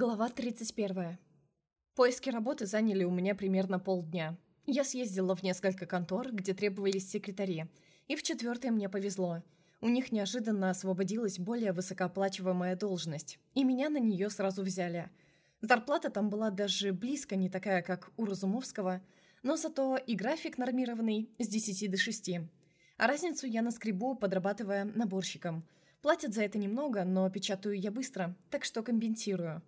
Глава 31. Поиски работы заняли у меня примерно полдня. Я съездила в несколько контор, где требовались секретари, и в четвертой мне повезло. У них неожиданно освободилась более высокооплачиваемая должность, и меня на нее сразу взяли. Зарплата там была даже близко не такая, как у Разумовского, но зато и график нормированный с 10 до 6. А разницу я наскребу, подрабатывая наборщиком. Платят за это немного, но печатаю я быстро, так что компенсирую.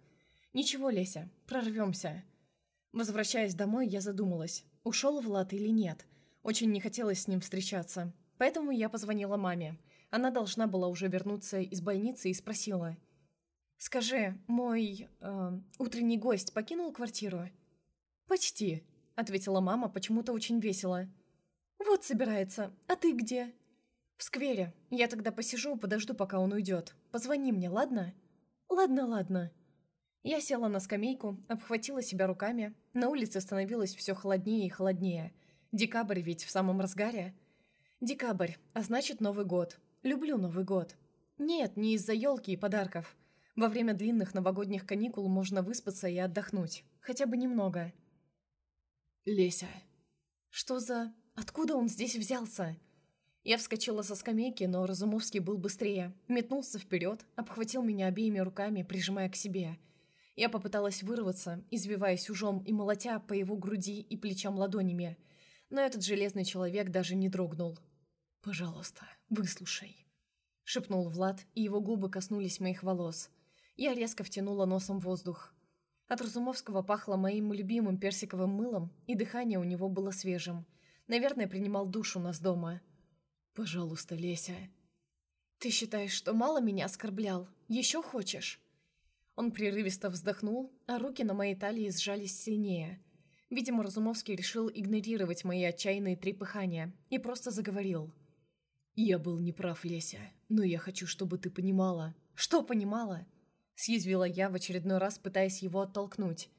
«Ничего, Леся, прорвемся». Возвращаясь домой, я задумалась, ушел Влад или нет. Очень не хотелось с ним встречаться. Поэтому я позвонила маме. Она должна была уже вернуться из больницы и спросила. «Скажи, мой э, утренний гость покинул квартиру?» «Почти», — ответила мама почему-то очень весело. «Вот собирается. А ты где?» «В сквере. Я тогда посижу, подожду, пока он уйдет. Позвони мне, ладно?» «Ладно, ладно». Я села на скамейку, обхватила себя руками. На улице становилось все холоднее и холоднее. Декабрь ведь в самом разгаре. Декабрь, а значит Новый год. Люблю Новый год. Нет, не из-за елки и подарков. Во время длинных новогодних каникул можно выспаться и отдохнуть. Хотя бы немного. Леся. Что за... Откуда он здесь взялся? Я вскочила со скамейки, но Разумовский был быстрее. Метнулся вперед, обхватил меня обеими руками, прижимая к себе – я попыталась вырваться, извиваясь ужом и молотя по его груди и плечам ладонями, но этот железный человек даже не дрогнул. «Пожалуйста, выслушай», — шепнул Влад, и его губы коснулись моих волос. Я резко втянула носом воздух. От Разумовского пахло моим любимым персиковым мылом, и дыхание у него было свежим. Наверное, принимал душ у нас дома. «Пожалуйста, Леся». «Ты считаешь, что мало меня оскорблял? Еще хочешь?» Он прерывисто вздохнул, а руки на моей талии сжались сильнее. Видимо, Разумовский решил игнорировать мои отчаянные трепыхания и просто заговорил. «Я был неправ, Леся, но я хочу, чтобы ты понимала». «Что понимала?» Съязвила я в очередной раз, пытаясь его оттолкнуть.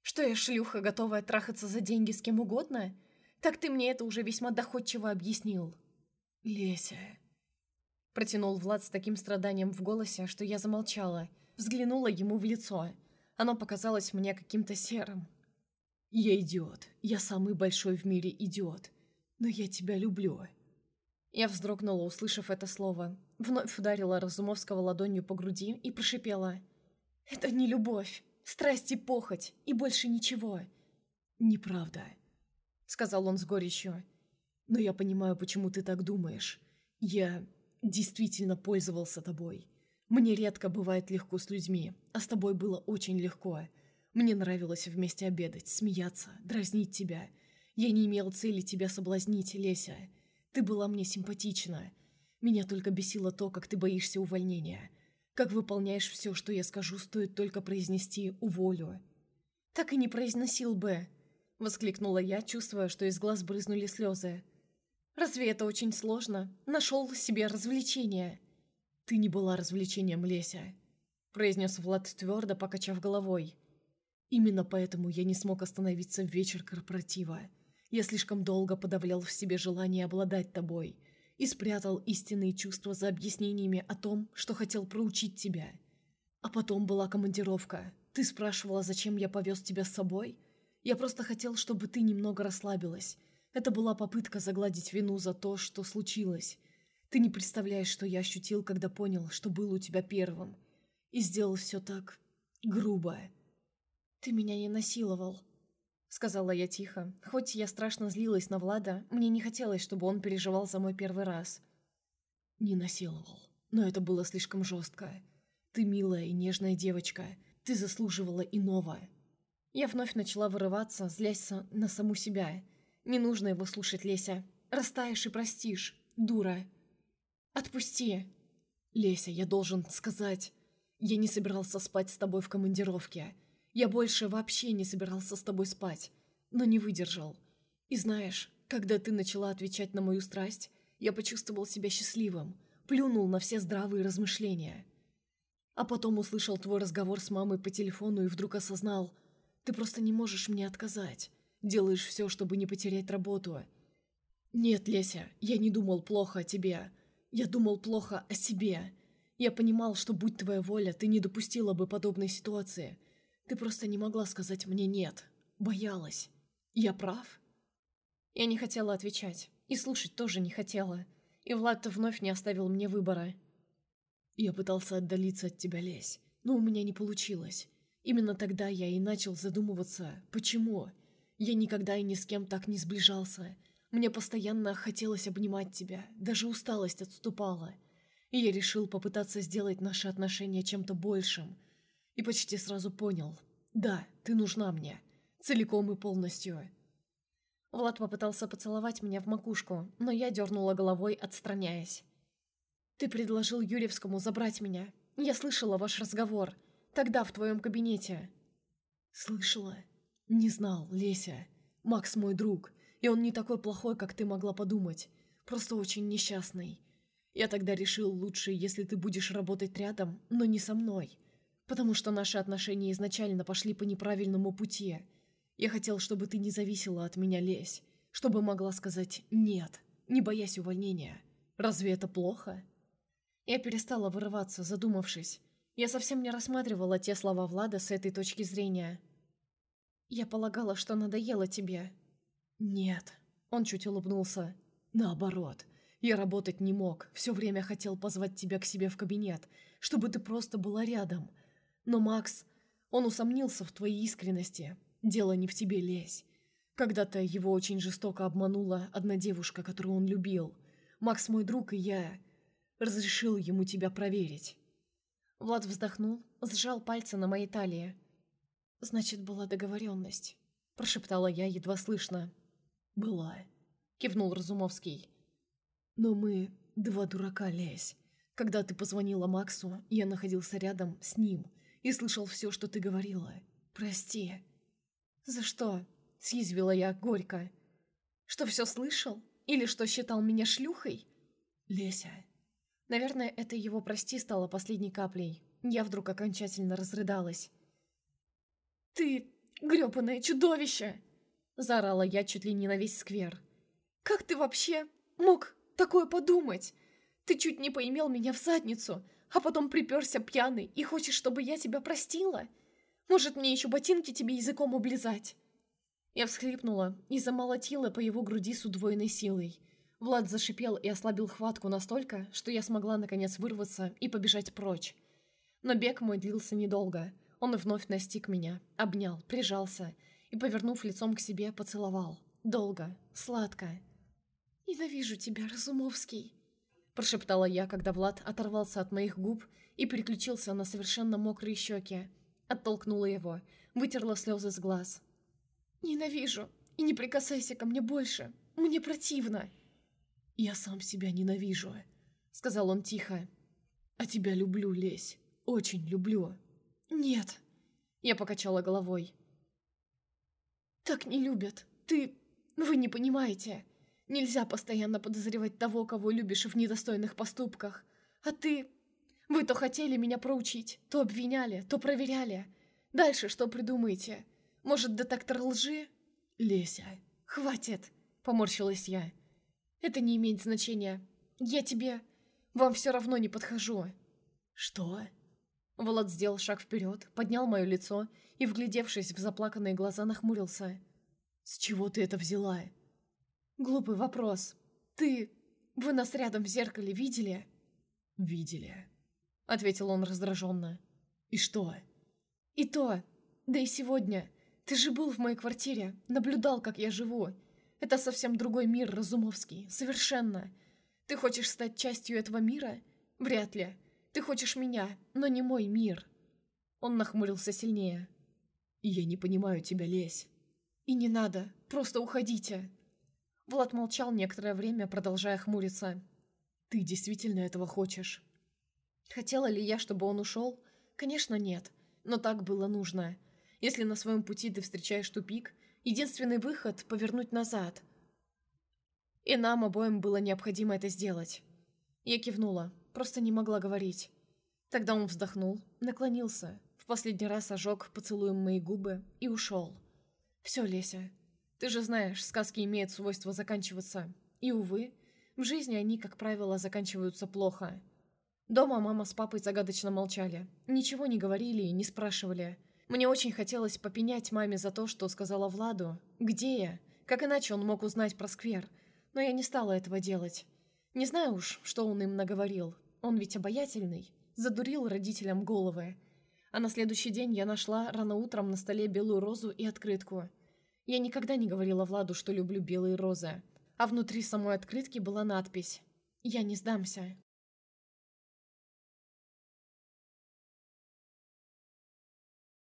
«Что я шлюха, готовая трахаться за деньги с кем угодно? Так ты мне это уже весьма доходчиво объяснил». «Леся...» Протянул Влад с таким страданием в голосе, что я замолчала – взглянула ему в лицо. Оно показалось мне каким-то серым. «Я идиот. Я самый большой в мире идиот. Но я тебя люблю». Я вздрогнула, услышав это слово. Вновь ударила Разумовского ладонью по груди и прошипела. «Это не любовь. Страсть и похоть. И больше ничего». «Неправда», — сказал он с горечью. «Но я понимаю, почему ты так думаешь. Я действительно пользовался тобой. Мне редко бывает легко с людьми, а с тобой было очень легко. Мне нравилось вместе обедать, смеяться, дразнить тебя. Я не имел цели тебя соблазнить, Леся. Ты была мне симпатична. Меня только бесило то, как ты боишься увольнения. Как выполняешь все, что я скажу, стоит только произнести «уволю». «Так и не произносил бы», — воскликнула я, чувствуя, что из глаз брызнули слезы. «Разве это очень сложно? Нашел себе развлечение». «Ты не была развлечением, Леся», — произнес Влад твердо, покачав головой. «Именно поэтому я не смог остановиться в вечер корпоратива. Я слишком долго подавлял в себе желание обладать тобой и спрятал истинные чувства за объяснениями о том, что хотел проучить тебя. А потом была командировка. Ты спрашивала, зачем я повез тебя с собой? Я просто хотел, чтобы ты немного расслабилась. Это была попытка загладить вину за то, что случилось». Ты не представляешь, что я ощутил, когда понял, что был у тебя первым. И сделал все так... грубо. Ты меня не насиловал, сказала я тихо. Хоть я страшно злилась на Влада, мне не хотелось, чтобы он переживал за мой первый раз. Не насиловал. Но это было слишком жестко. Ты милая и нежная девочка. Ты заслуживала иного. Я вновь начала вырываться, злясь на саму себя. Не нужно его слушать, Леся. Растаешь и простишь, дура. «Отпусти!» «Леся, я должен сказать...» «Я не собирался спать с тобой в командировке. Я больше вообще не собирался с тобой спать, но не выдержал. И знаешь, когда ты начала отвечать на мою страсть, я почувствовал себя счастливым, плюнул на все здравые размышления. А потом услышал твой разговор с мамой по телефону и вдруг осознал, ты просто не можешь мне отказать, делаешь все, чтобы не потерять работу. Нет, Леся, я не думал плохо о тебе, я думал плохо о себе. Я понимал, что, будь твоя воля, ты не допустила бы подобной ситуации. Ты просто не могла сказать мне «нет». Боялась. Я прав?» Я не хотела отвечать. И слушать тоже не хотела. И Влад вновь не оставил мне выбора. Я пытался отдалиться от тебя, Лесь, но у меня не получилось. Именно тогда я и начал задумываться, почему. Я никогда и ни с кем так не сближался. Мне постоянно хотелось обнимать тебя, даже усталость отступала. И я решил попытаться сделать наши отношения чем-то большим. И почти сразу понял. Да, ты нужна мне. Целиком и полностью. Влад попытался поцеловать меня в макушку, но я дернула головой, отстраняясь. «Ты предложил Юрьевскому забрать меня. Я слышала ваш разговор. Тогда в твоем кабинете». «Слышала? Не знал, Леся. Макс мой друг. И он не такой плохой, как ты могла подумать. Просто очень несчастный. Я тогда решил, лучше, если ты будешь работать рядом, но не со мной. Потому что наши отношения изначально пошли по неправильному пути. Я хотел, чтобы ты не зависела от меня, Лесь. Чтобы могла сказать «нет», не боясь увольнения. Разве это плохо? Я перестала вырываться, задумавшись. Я совсем не рассматривала те слова Влада с этой точки зрения. Я полагала, что надоело тебе. «Нет», — он чуть улыбнулся. «Наоборот, я работать не мог, все время хотел позвать тебя к себе в кабинет, чтобы ты просто была рядом. Но Макс, он усомнился в твоей искренности. Дело не в тебе, лезь. Когда-то его очень жестоко обманула одна девушка, которую он любил. Макс мой друг, и я разрешил ему тебя проверить». Влад вздохнул, сжал пальцы на моей талии. «Значит, была договоренность», — прошептала я едва слышно. «Была», — кивнул Разумовский. «Но мы два дурака, Лесь. Когда ты позвонила Максу, я находился рядом с ним и слышал все, что ты говорила. Прости». «За что?» — съязвила я горько. «Что все слышал? Или что считал меня шлюхой?» «Леся». Наверное, это его «прости» стало последней каплей. Я вдруг окончательно разрыдалась. «Ты грёбаное чудовище!» Заорала я чуть ли не на весь сквер. «Как ты вообще мог такое подумать? Ты чуть не поимел меня в задницу, а потом приперся пьяный и хочешь, чтобы я тебя простила? Может, мне еще ботинки тебе языком облизать?» Я всхлипнула и замолотила по его груди с удвоенной силой. Влад зашипел и ослабил хватку настолько, что я смогла наконец вырваться и побежать прочь. Но бег мой длился недолго. Он вновь настиг меня, обнял, прижался и, повернув лицом к себе, поцеловал. Долго, сладко. «Ненавижу тебя, Разумовский!» Прошептала я, когда Влад оторвался от моих губ и переключился на совершенно мокрые щеки. Оттолкнула его, вытерла слезы с глаз. «Ненавижу! И не прикасайся ко мне больше! Мне противно!» «Я сам себя ненавижу», — сказал он тихо. «А тебя люблю, Лесь. Очень люблю». «Нет», — я покачала головой. «Так не любят. Ты... Вы не понимаете. Нельзя постоянно подозревать того, кого любишь в недостойных поступках. А ты... Вы то хотели меня проучить, то обвиняли, то проверяли. Дальше что придумаете? Может, детектор лжи?» «Леся». «Хватит», — поморщилась я. «Это не имеет значения. Я тебе... Вам все равно не подхожу». «Что?» Влад сделал шаг вперед, поднял мое лицо и, вглядевшись в заплаканные глаза, нахмурился. «С чего ты это взяла?» «Глупый вопрос. Ты... Вы нас рядом в зеркале видели?» «Видели», — ответил он раздраженно. «И что?» «И то. Да и сегодня. Ты же был в моей квартире, наблюдал, как я живу. Это совсем другой мир, Разумовский. Совершенно. Ты хочешь стать частью этого мира? Вряд ли. Ты хочешь меня, но не мой мир». Он нахмурился сильнее. «Я не понимаю тебя, Лесь». «И не надо. Просто уходите». Влад молчал некоторое время, продолжая хмуриться. «Ты действительно этого хочешь?» Хотела ли я, чтобы он ушел? Конечно, нет. Но так было нужно. Если на своем пути ты встречаешь тупик, единственный выход — повернуть назад. И нам обоим было необходимо это сделать. Я кивнула, просто не могла говорить. Тогда он вздохнул, наклонился, в последний раз ожег поцелуем мои губы и ушел. «Все, Леся, ты же знаешь, сказки имеют свойство заканчиваться. И, увы, в жизни они, как правило, заканчиваются плохо. Дома мама с папой загадочно молчали. Ничего не говорили и не спрашивали. Мне очень хотелось попенять маме за то, что сказала Владу. Где я? Как иначе он мог узнать про сквер? Но я не стала этого делать. Не знаю уж, что он им наговорил. Он ведь обаятельный. Задурил родителям головы. А на следующий день я нашла рано утром на столе белую розу и открытку. Я никогда не говорила Владу, что люблю белые розы. А внутри самой открытки была надпись «Я не сдамся».